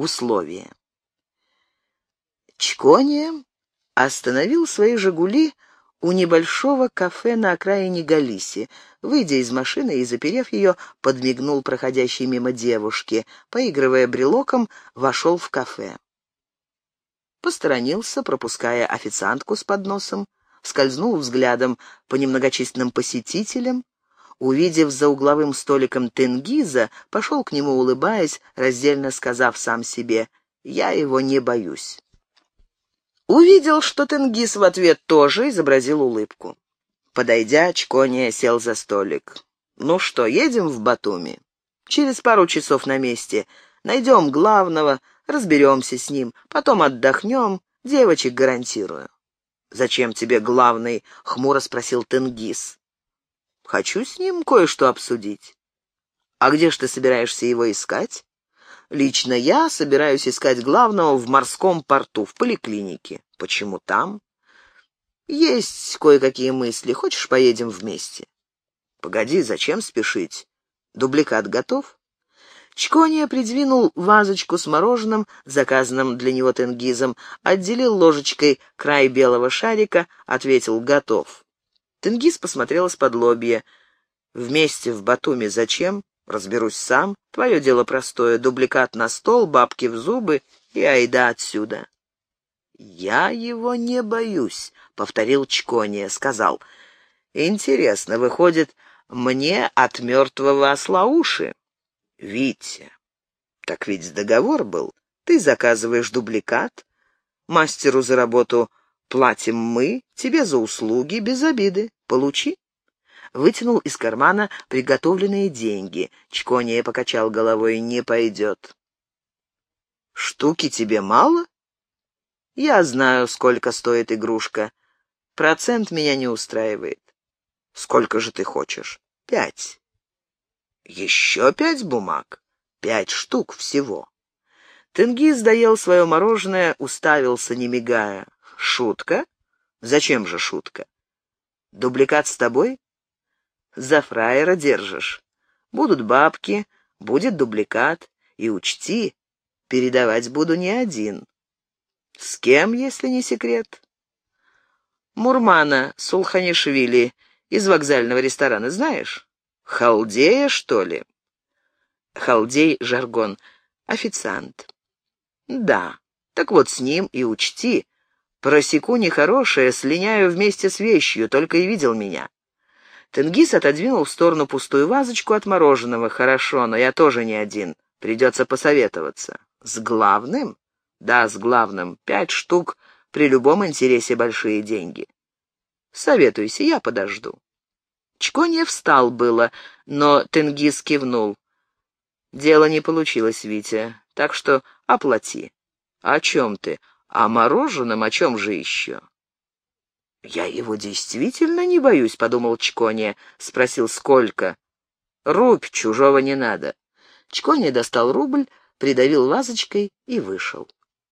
условия. Чкония остановил свои «Жигули» у небольшого кафе на окраине Галиси. Выйдя из машины и заперев ее, подмигнул проходящей мимо девушке. Поигрывая брелоком, вошел в кафе. Посторонился, пропуская официантку с подносом, скользнул взглядом по немногочисленным посетителям, увидев за угловым столиком Тенгиза, пошел к нему, улыбаясь, раздельно сказав сам себе «Я его не боюсь». Увидел, что Тенгиз в ответ тоже изобразил улыбку. Подойдя, Чкония сел за столик. «Ну что, едем в Батуми? Через пару часов на месте. Найдем главного, разберемся с ним, потом отдохнем, девочек гарантирую». «Зачем тебе главный?» — хмуро спросил Тенгиз. «Хочу с ним кое-что обсудить». «А где ж ты собираешься его искать?» Лично я собираюсь искать главного в морском порту, в поликлинике. Почему там? Есть кое-какие мысли. Хочешь, поедем вместе? Погоди, зачем спешить? Дубликат готов? Чкония придвинул вазочку с мороженым, заказанным для него тенгизом, отделил ложечкой край белого шарика, ответил «готов». Тенгиз посмотрел из-под лобья. «Вместе в Батуми зачем? Разберусь сам. Твое дело простое. Дубликат на стол, бабки в зубы и айда отсюда. «Я его не боюсь», — повторил Чкония, сказал. «Интересно, выходит, мне от мертвого осла уши?» «Витя, так ведь договор был. Ты заказываешь дубликат, мастеру за работу платим мы, тебе за услуги без обиды. Получи» вытянул из кармана приготовленные деньги. Чкония покачал головой, не пойдет. «Штуки тебе мало?» «Я знаю, сколько стоит игрушка. Процент меня не устраивает». «Сколько же ты хочешь?» «Пять». «Еще пять бумаг?» «Пять штук всего». Тенгиз доел свое мороженое, уставился, не мигая. «Шутка? Зачем же шутка? Дубликат с тобой? За фраера держишь. Будут бабки, будет дубликат. И учти, передавать буду не один. С кем, если не секрет? Мурмана Сулханишвили из вокзального ресторана знаешь? Халдея, что ли? Халдей — жаргон. Официант. Да. Так вот с ним и учти. Просеку нехорошее, слиняю вместе с вещью, только и видел меня. Тенгиз отодвинул в сторону пустую вазочку от мороженого. «Хорошо, но я тоже не один. Придется посоветоваться». «С главным?» «Да, с главным. Пять штук. При любом интересе большие деньги». «Советуйся, я подожду». Чконья встал было, но Тенгиз кивнул. «Дело не получилось, Витя, так что оплати». «О чем ты? О мороженом? О чем же еще?» «Я его действительно не боюсь», — подумал Чкония. Спросил, сколько. «Рубь, чужого не надо». Чкония достал рубль, придавил вазочкой и вышел.